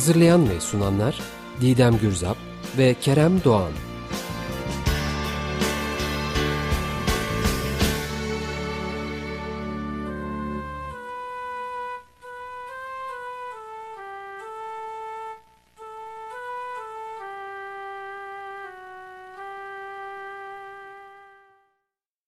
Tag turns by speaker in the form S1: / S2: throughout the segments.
S1: Hazırlayan ve sunanlar Didem Gürzap ve Kerem Doğan.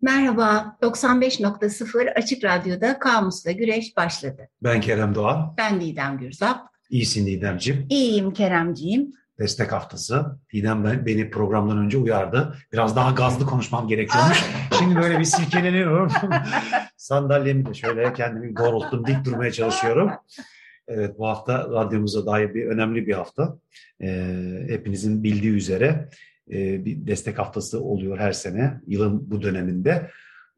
S2: Merhaba, 95.0 Açık Radyo'da Kamus'la Güreş başladı.
S3: Ben Kerem Doğan.
S2: Ben Didem Gürzap.
S3: İyisin Didemciğim.
S2: İyiyim Keremciğim.
S3: Destek haftası. Didem ben, beni programdan önce uyardı. Biraz daha gazlı konuşmam gerekiyormuş. Şimdi böyle bir silkeleniyorum. Sandalyemi de şöyle kendimi doğrulttum, dik durmaya çalışıyorum. Evet bu hafta radyomuza dair bir önemli bir hafta. Ee, hepinizin bildiği üzere e, bir destek haftası oluyor her sene yılın bu döneminde.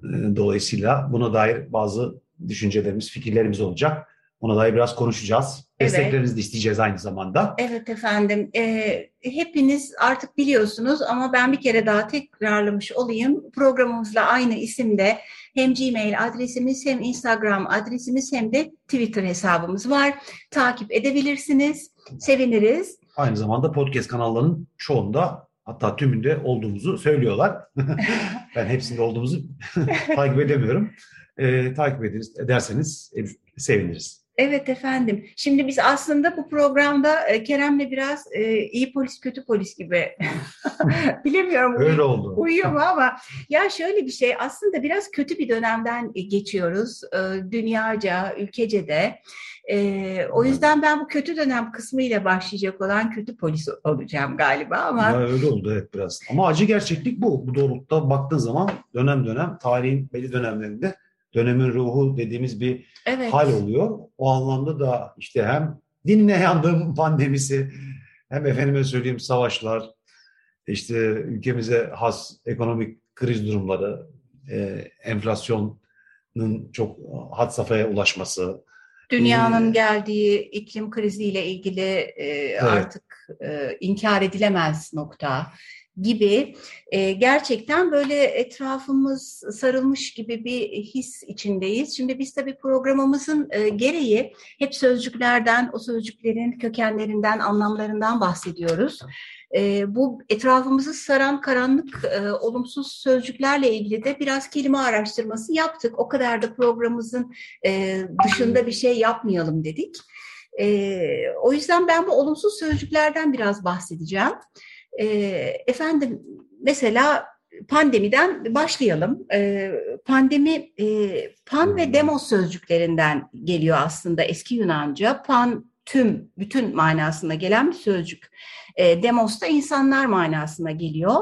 S3: E, dolayısıyla buna dair bazı düşüncelerimiz, fikirlerimiz olacak. Ona dair biraz konuşacağız. Evet. Desteklerinizi de isteyeceğiz aynı zamanda.
S2: Evet efendim. E, hepiniz artık biliyorsunuz ama ben bir kere daha tekrarlamış olayım. Programımızla aynı isimde hem Gmail adresimiz hem Instagram adresimiz hem de Twitter hesabımız var. Takip edebilirsiniz. Seviniriz.
S3: Aynı zamanda podcast kanallarının çoğunda hatta tümünde olduğumuzu söylüyorlar. ben hepsinde olduğumuzu takip edemiyorum. E, takip ederiz, ederseniz e, seviniriz.
S2: Evet efendim. Şimdi biz aslında bu programda e, Kerem'le biraz e, iyi polis kötü polis gibi bilemiyorum.
S3: Öyle oldu.
S2: Uyuyor mu ama ya şöyle bir şey aslında biraz kötü bir dönemden geçiyoruz. E, dünyaca, ülkece de. E, o yüzden ben bu kötü dönem kısmıyla başlayacak olan kötü polis olacağım galiba ama.
S3: Ya öyle oldu evet biraz. Ama acı gerçeklik bu. Bu doğrultuda baktığın zaman dönem dönem tarihin belli dönemlerinde dönemin ruhu dediğimiz bir evet. hal oluyor. O anlamda da işte hem dinle yandım pandemisi hem efendime söyleyeyim savaşlar, işte ülkemize has ekonomik kriz durumları, e, enflasyonun çok had safhaya ulaşması.
S2: Dünyanın ee, geldiği iklim kriziyle ilgili e, evet. artık e, inkar edilemez nokta gibi e, gerçekten böyle etrafımız sarılmış gibi bir his içindeyiz. Şimdi biz tabii programımızın e, gereği hep sözcüklerden, o sözcüklerin kökenlerinden, anlamlarından bahsediyoruz. E, bu etrafımızı saran karanlık, e, olumsuz sözcüklerle ilgili de biraz kelime araştırması yaptık. O kadar da programımızın e, dışında bir şey yapmayalım dedik. E, o yüzden ben bu olumsuz sözcüklerden biraz bahsedeceğim. E, efendim mesela pandemiden başlayalım. E, pandemi e, pan ve demos sözcüklerinden geliyor aslında eski Yunanca. Pan tüm, bütün manasına gelen bir sözcük. E, demos da insanlar manasına geliyor.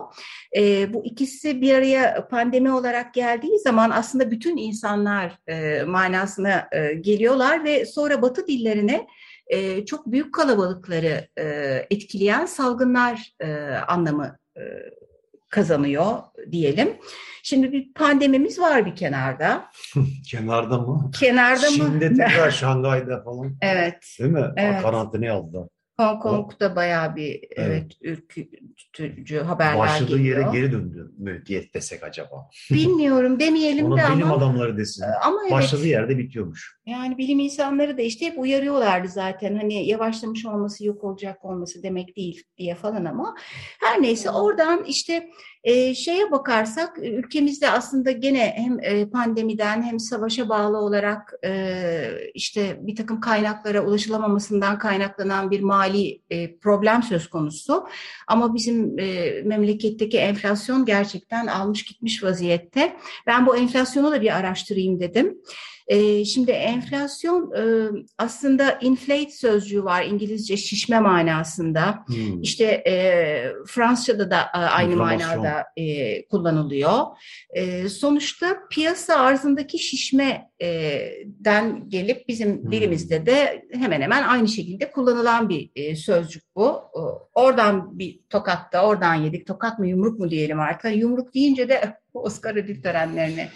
S2: E, bu ikisi bir araya pandemi olarak geldiği zaman aslında bütün insanlar e, manasına e, geliyorlar ve sonra Batı dillerine e, çok büyük kalabalıkları e, etkileyen salgınlar e, anlamı e, kazanıyor diyelim. Şimdi bir pandemimiz var bir kenarda.
S3: kenarda mı?
S2: Kenarda
S3: mı? Çin'de tekrar Şangay'da falan.
S2: Evet.
S3: Değil mi? Evet. Karantinaya aldılar.
S2: Hong Kong'da bayağı bir evet, evet ürkütücü haberler
S3: Başladığı
S2: geliyor.
S3: yere geri döndü mü diye desek acaba?
S2: Bilmiyorum demeyelim
S3: Onu
S2: de
S3: bilim
S2: ama.
S3: adamları desin.
S2: Ama evet.
S3: Başladığı yerde bitiyormuş.
S2: Yani bilim insanları da işte hep uyarıyorlardı zaten. Hani yavaşlamış olması yok olacak olması demek değil diye falan ama. Her neyse oradan işte e, şeye bakarsak ülkemizde aslında gene hem e, pandemiden hem savaşa bağlı olarak e, işte bir takım kaynaklara ulaşılamamasından kaynaklanan bir mali e, problem söz konusu. Ama bizim e, memleketteki enflasyon gerçekten almış gitmiş vaziyette. Ben bu enflasyonu da bir araştırayım dedim. E, şimdi enflasyon e, aslında inflate sözcüğü var İngilizce şişme manasında. Hmm. İşte e, Fransızca'da da e, aynı manada e, kullanılıyor. E, sonuçta piyasa arzındaki şişmeden gelip bizim hmm. dilimizde de hemen hemen aynı şekilde kullanılan bir e, sözcük bu. Oradan bir tokat da oradan yedik. Tokat mı yumruk mu diyelim artık. Yumruk deyince de Oscar ödül törenlerini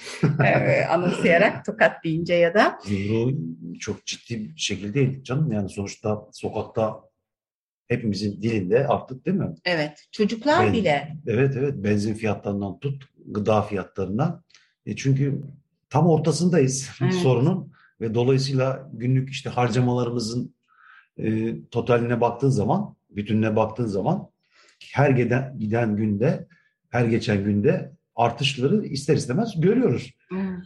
S2: e, anımsayarak tokat deyince ya da.
S3: Yumruğu çok ciddi bir şekilde değil canım. Yani sonuçta sokakta hepimizin dilinde artık değil mi?
S2: Evet. Çocuklar ben, bile.
S3: Evet evet. Benzin fiyatlarından tut gıda fiyatlarından. E çünkü tam ortasındayız evet. sorunun ve dolayısıyla günlük işte harcamalarımızın e, totaline baktığın zaman, bütününe baktığın zaman her giden, giden günde, her geçen günde artışları ister istemez görüyoruz. Hmm.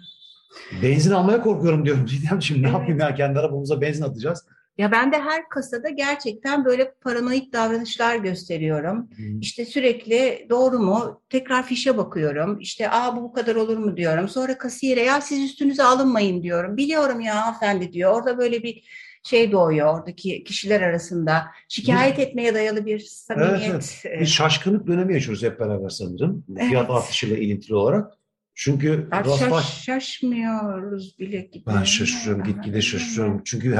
S3: Benzin almaya korkuyorum diyorum Didem. Şimdi evet. ne yapayım ya kendi arabamıza benzin atacağız.
S2: Ya ben de her kasada gerçekten böyle paranoid davranışlar gösteriyorum. Hmm. İşte sürekli doğru mu? Tekrar fişe bakıyorum. İşte aa bu bu kadar olur mu diyorum. Sonra kasiyere ya siz üstünüze alınmayın diyorum. Biliyorum ya hanımefendi diyor. Orada böyle bir şey doğuyor oradaki kişiler arasında. Şikayet bir, etmeye dayalı bir samimiyet. Evet,
S3: evet. Bir şaşkınlık dönemi yaşıyoruz hep beraber sanırım. Evet. Fiyat artışıyla ilintili olarak. Çünkü
S2: Şaş, şaşmıyoruz bile
S3: gitmeye. Ben şaşırıyorum, gitgide şaşırıyorum. Çünkü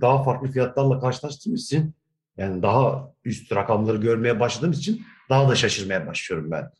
S3: daha farklı fiyatlarla karşılaştığımız için yani daha üst rakamları görmeye başladığımız için daha da şaşırmaya başlıyorum ben.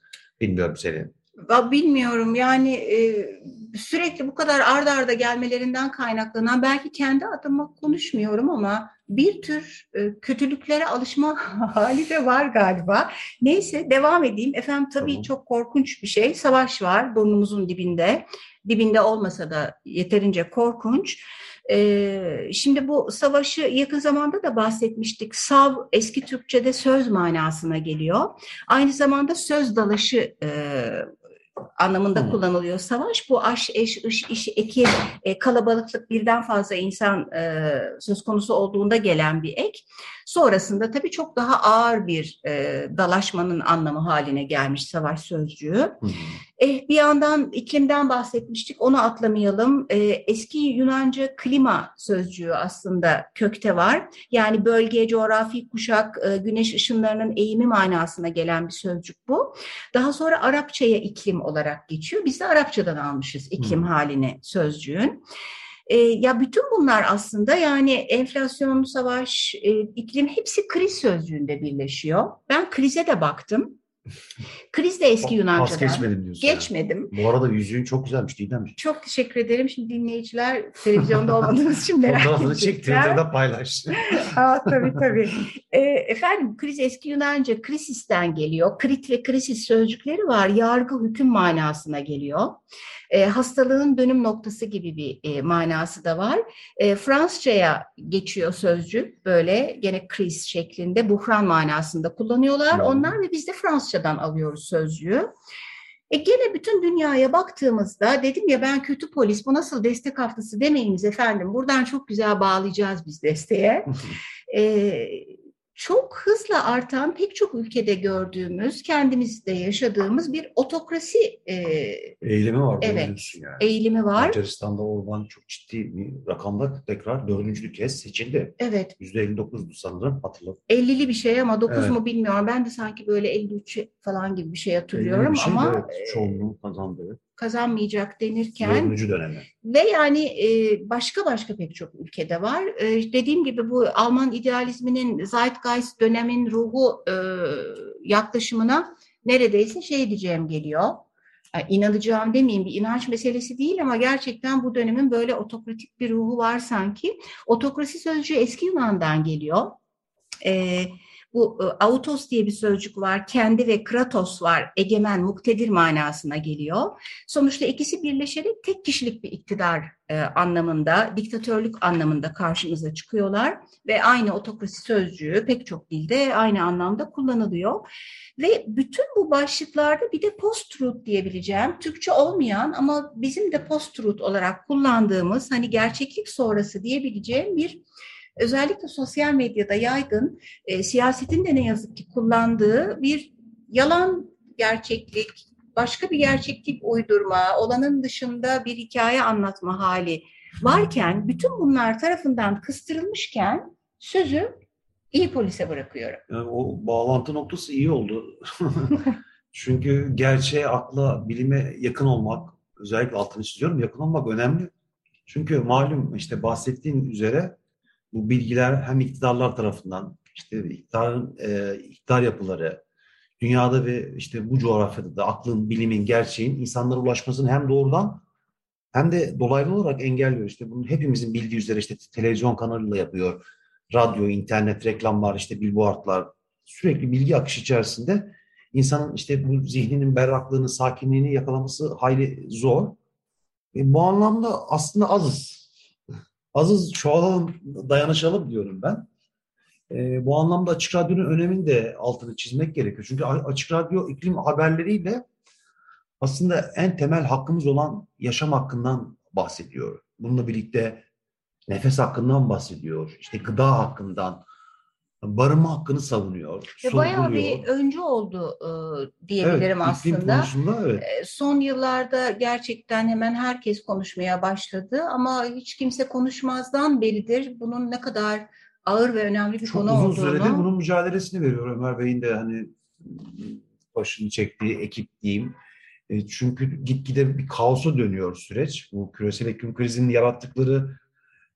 S3: Bilmiyorum senin.
S2: Bilmiyorum yani e, sürekli bu kadar ardarda arda gelmelerinden kaynaklanan belki kendi adıma konuşmuyorum ama bir tür e, kötülüklere alışma hali de var galiba. Neyse devam edeyim. Efendim tabii tamam. çok korkunç bir şey. Savaş var burnumuzun dibinde. Dibinde olmasa da yeterince korkunç. Ee, şimdi bu savaşı yakın zamanda da bahsetmiştik. Sav eski Türkçe'de söz manasına geliyor. Aynı zamanda söz dalaşı e, anlamında hmm. kullanılıyor savaş. Bu aş, eş, iş, iş, eki, e, kalabalıklık birden fazla insan e, söz konusu olduğunda gelen bir ek. Sonrasında tabii çok daha ağır bir e, dalaşmanın anlamı haline gelmiş savaş sözcüğü. Hmm. Eh, bir yandan iklimden bahsetmiştik, onu atlamayalım. E, eski Yunanca klima sözcüğü aslında kökte var. Yani bölge, coğrafi kuşak, e, güneş ışınlarının eğimi manasına gelen bir sözcük bu. Daha sonra Arapçaya iklim olarak geçiyor. Biz de Arapçadan almışız iklim hmm. halini sözcüğün. E, ya bütün bunlar aslında yani enflasyon, savaş, e, iklim hepsi kriz sözcüğünde birleşiyor. Ben krize de baktım. Kriz de eski Yunanca'dan. Pas
S3: geçmedim diyorsun.
S2: Geçmedim.
S3: Yani. Bu arada yüzüğün çok güzelmiş Didem.
S2: Çok teşekkür ederim. Şimdi dinleyiciler televizyonda olmadığınız için merak
S3: Fotoğrafını çek, Twitter'da paylaş.
S2: Aa, tabii tabii. E, efendim kriz eski Yunanca krisisten geliyor. Krit ve krisis sözcükleri var. Yargı, hüküm manasına geliyor. E, hastalığın dönüm noktası gibi bir e, manası da var. E, Fransızcaya geçiyor sözcük böyle gene kriz şeklinde buhran manasında kullanıyorlar. Hmm. Onlar ve biz de Fransızcadan alıyoruz sözcüğü. E gene bütün dünyaya baktığımızda dedim ya ben kötü polis bu nasıl destek haftası demeyiniz efendim. Buradan çok güzel bağlayacağız biz desteğe. e, çok hızla artan pek çok ülkede gördüğümüz, kendimizde yaşadığımız bir otokrasi e,
S3: eğilimi var.
S2: Evet, yani. eğilimi var.
S3: Macaristan'da Orban çok ciddi bir rakamda tekrar dördüncü kez seçildi.
S2: Evet.
S3: Yüzde 59'du sanırım hatırladım.
S2: 50'li bir şey ama 9 evet. mu bilmiyorum. Ben de sanki böyle 53 falan gibi bir şey hatırlıyorum bir şey, ama.
S3: Evet, çoğunluğu kazandı
S2: kazanmayacak denirken
S3: Dördüncü dönemi.
S2: ve yani e, başka başka pek çok ülkede var. E, dediğim gibi bu Alman idealizminin Zeitgeist dönemin ruhu e, yaklaşımına neredeyse şey diyeceğim geliyor. Yani inanacağım demeyeyim bir inanç meselesi değil ama gerçekten bu dönemin böyle otokratik bir ruhu var sanki. Otokrasi sözcüğü eski Yunan'dan geliyor. Evet bu e, autos diye bir sözcük var, kendi ve kratos var, egemen, muktedir manasına geliyor. Sonuçta ikisi birleşerek tek kişilik bir iktidar e, anlamında, diktatörlük anlamında karşımıza çıkıyorlar ve aynı otokrasi sözcüğü pek çok dilde aynı anlamda kullanılıyor. Ve bütün bu başlıklarda bir de post-truth diyebileceğim, Türkçe olmayan ama bizim de post-truth olarak kullandığımız hani gerçeklik sonrası diyebileceğim bir özellikle sosyal medyada yaygın e, siyasetin de ne yazık ki kullandığı bir yalan gerçeklik, başka bir gerçeklik uydurma, olanın dışında bir hikaye anlatma hali varken bütün bunlar tarafından kıstırılmışken sözü iyi polise bırakıyorum.
S3: Yani o bağlantı noktası iyi oldu. Çünkü gerçeğe, akla, bilime yakın olmak, özellikle altını çiziyorum, yakın olmak önemli. Çünkü malum işte bahsettiğim üzere bu bilgiler hem iktidarlar tarafından, işte iktidarın e, iktidar yapıları, dünyada ve işte bu coğrafyada da aklın, bilimin, gerçeğin insanlara ulaşmasını hem doğrudan hem de dolaylı olarak engelliyor. İşte bunu hepimizin bildiği üzere işte televizyon kanalıyla yapıyor. Radyo, internet, reklamlar, işte billboardlar sürekli bilgi akışı içerisinde insanın işte bu zihninin berraklığını, sakinliğini yakalaması hayli zor. E, bu anlamda aslında azız. Azız çoğalalım, dayanışalım diyorum ben. E, bu anlamda Açık Radyo'nun önemini de altını çizmek gerekiyor. Çünkü Açık Radyo iklim haberleriyle aslında en temel hakkımız olan yaşam hakkından bahsediyor. Bununla birlikte nefes hakkından bahsediyor. İşte gıda hakkından, barınma hakkını savunuyor.
S2: Ve bayağı bir öncü oldu e, diyebilirim evet, aslında. Evet. E, son yıllarda gerçekten hemen herkes konuşmaya başladı ama hiç kimse konuşmazdan beridir bunun ne kadar ağır ve önemli bir
S3: Çok
S2: konu
S3: uzun
S2: olduğunu.
S3: Çok uzun süredir bunun mücadelesini veriyor Ömer Bey'in de hani başını çektiği ekip diyeyim. E, çünkü gitgide bir kaosa dönüyor süreç. Bu küresel iklim krizinin yarattıkları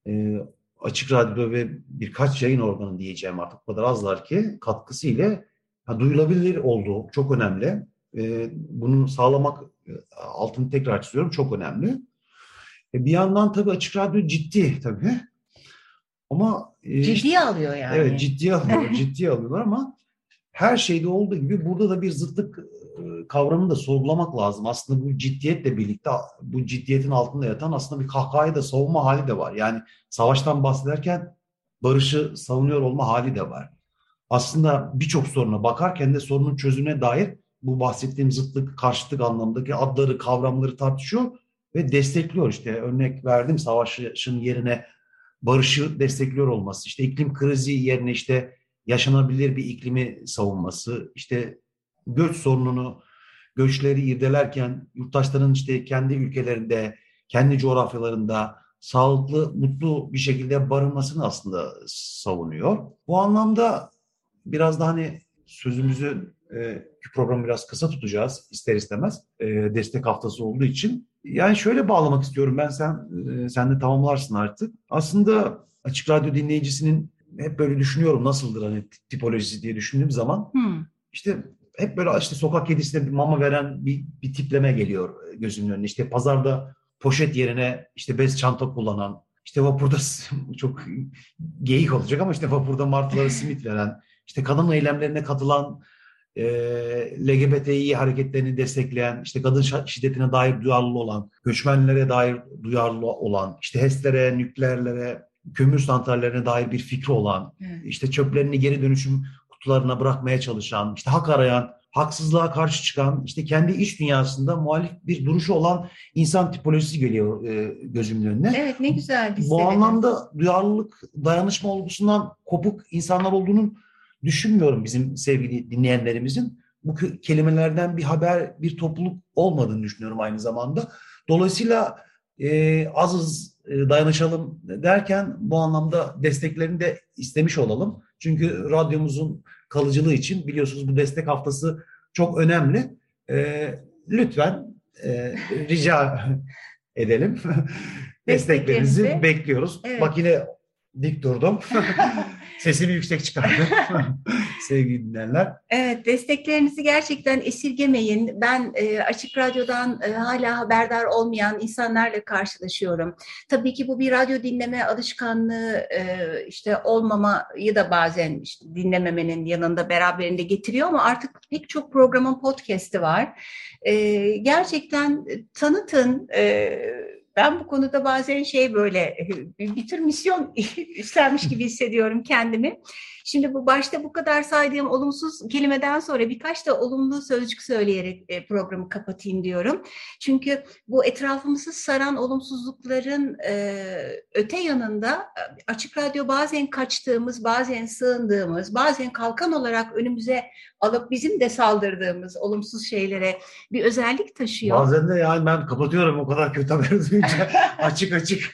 S3: e, açık radyo ve birkaç yayın organı diyeceğim artık o kadar azlar ki katkısı ile ha, duyulabilir olduğu çok önemli. E, bunu sağlamak e, altını tekrar çiziyorum çok önemli. E, bir yandan tabii açık radyo ciddi tabii. Ama
S2: e, ciddiye alıyor yani.
S3: Evet ciddiye alıyor, ciddiye alıyorlar ama her şeyde olduğu gibi burada da bir zıtlık e, kavramını da sorgulamak lazım. Aslında bu ciddiyetle birlikte bu ciddiyetin altında yatan aslında bir kahkahayı da savunma hali de var. Yani savaştan bahsederken barışı savunuyor olma hali de var. Aslında birçok soruna bakarken de sorunun çözümüne dair bu bahsettiğim zıtlık, karşıtlık anlamındaki adları, kavramları tartışıyor ve destekliyor. İşte örnek verdim savaşın yerine barışı destekliyor olması, işte iklim krizi yerine işte yaşanabilir bir iklimi savunması, işte göç sorununu, göçleri irdelerken yurttaşların işte kendi ülkelerinde, kendi coğrafyalarında sağlıklı, mutlu bir şekilde barınmasını aslında savunuyor. Bu anlamda biraz da hani sözümüzü e, programı biraz kısa tutacağız ister istemez. E, destek haftası olduğu için. Yani şöyle bağlamak istiyorum ben sen e, sen de tamamlarsın artık. Aslında Açık Radyo dinleyicisinin hep böyle düşünüyorum nasıldır hani tipolojisi diye düşündüğüm zaman. Hmm. işte hep böyle işte sokak kedisine bir mama veren bir, bir tipleme geliyor gözümün önüne. İşte pazarda poşet yerine işte bez çanta kullanan, işte vapurda çok geyik olacak ama işte vapurda martılara simit veren, işte kadın eylemlerine katılan, e, LGBTİ hareketlerini destekleyen, işte kadın şiddetine dair duyarlı olan, göçmenlere dair duyarlı olan, işte HES'lere, nükleerlere, kömür santrallerine dair bir fikri olan, evet. işte çöplerini geri dönüşüm kutularına bırakmaya çalışan, işte hak arayan, haksızlığa karşı çıkan, işte kendi iç dünyasında muhalif bir duruşu olan insan tipolojisi geliyor e, gözümün önüne.
S2: Evet ne güzel.
S3: Bu anlamda duyarlılık, dayanışma olgusundan kopuk insanlar olduğunun düşünmüyorum bizim sevgili dinleyenlerimizin. Bu kelimelerden bir haber, bir topluluk olmadığını düşünüyorum aynı zamanda. Dolayısıyla e, azız dayanışalım derken bu anlamda desteklerini de istemiş olalım. Çünkü radyomuzun kalıcılığı için biliyorsunuz bu destek haftası çok önemli. E, lütfen e, rica edelim. Desteklerinizi bekliyoruz. Evet. Bak yine dik durdum. Sesimi yüksek çıkardım sevgili dinleyenler.
S2: Evet, desteklerinizi gerçekten esirgemeyin. Ben e, Açık Radyo'dan e, hala haberdar olmayan insanlarla karşılaşıyorum. Tabii ki bu bir radyo dinleme alışkanlığı e, işte olmamayı da bazen işte dinlememenin yanında beraberinde getiriyor ama artık pek çok programın podcast'i var. E, gerçekten tanıtın, e, ben bu konuda bazen şey böyle bir tür misyon üstlenmiş gibi hissediyorum kendimi. Şimdi bu başta bu kadar saydığım olumsuz kelimeden sonra birkaç da olumlu sözcük söyleyerek e, programı kapatayım diyorum. Çünkü bu etrafımızı saran olumsuzlukların e, öte yanında e, açık radyo bazen kaçtığımız, bazen sığındığımız, bazen kalkan olarak önümüze alıp bizim de saldırdığımız olumsuz şeylere bir özellik taşıyor.
S3: Bazen de yani ben kapatıyorum o kadar kötü haberi duyunca açık açık.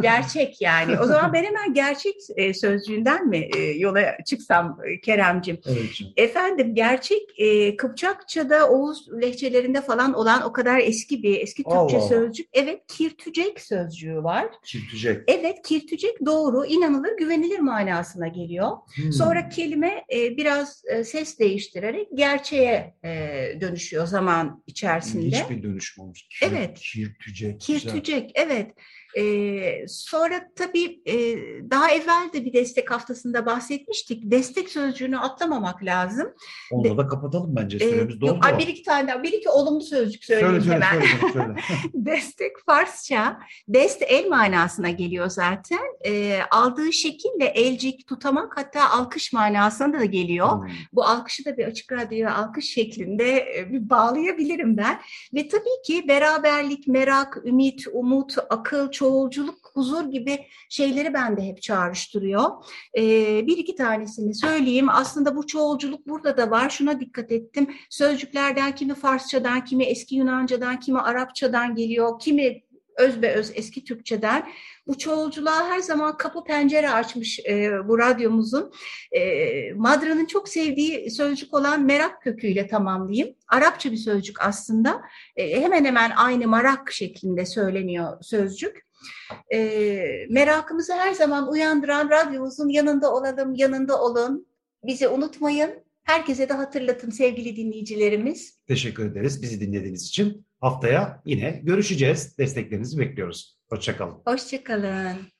S2: gerçek yani. O zaman ben hemen gerçek sözcüğünden mi e, yola çıksam e, Keremcim?
S3: Evet.
S2: Efendim gerçek e, Kıpçakça'da Oğuz lehçelerinde falan olan o kadar eski bir eski Türkçe
S3: Allah Allah.
S2: sözcük. Evet kirtücek sözcüğü var.
S3: Çiftecek.
S2: Evet kirtücek doğru inanılır güvenilir manasına geliyor.
S3: Hmm.
S2: Sonra kelime e, biraz e, ses değiştirerek gerçeğe e, dönüşüyor zaman içerisinde.
S3: Hiçbir dönüşüm olmuş. Kir-
S2: Evet.
S3: Kirtücek. güzel.
S2: Kirtücek, evet. Ee, sonra tabii e, daha evvel de bir destek haftasında bahsetmiştik. Destek sözcüğünü atlamamak lazım.
S3: Onu da kapatalım bence. Süremiz doldu.
S2: yok, bir iki tane daha, bir iki olumlu sözcük söyleyeyim
S3: söyle, söyle,
S2: hemen.
S3: söyle, söyle.
S2: Destek Farsça, dest el manasına geliyor zaten. Ee, aldığı şekille elcik, tutamak hatta alkış manasına da geliyor.
S3: Hmm.
S2: Bu alkışı da bir açık radyoya alkış şeklinde e, bir bağlayabilirim ben. Ve tabii ki beraberlik, merak, ümit, umut, akıl, çoğulculuk, huzur gibi şeyleri bende hep çağrıştırıyor. Ee, bir iki tanesini söyleyeyim. Aslında bu çoğulculuk burada da var. Şuna dikkat ettim. Sözcüklerden kimi Farsçadan, kimi eski Yunancadan, kimi Arapçadan geliyor, kimi özbeöz eski Türkçeden. Bu çoğulculuğa her zaman kapı pencere açmış e, bu radyomuzun. E, Madra'nın çok sevdiği sözcük olan merak köküyle tamamlayayım. Arapça bir sözcük aslında. E, hemen hemen aynı marak şeklinde söyleniyor sözcük. E, merakımızı her zaman uyandıran radyomuzun yanında olalım, yanında olun. Bizi unutmayın. Herkese de hatırlatın sevgili dinleyicilerimiz.
S3: Teşekkür ederiz bizi dinlediğiniz için. Haftaya yine görüşeceğiz. Desteklerinizi bekliyoruz. Hoşçakalın.
S2: Hoşçakalın.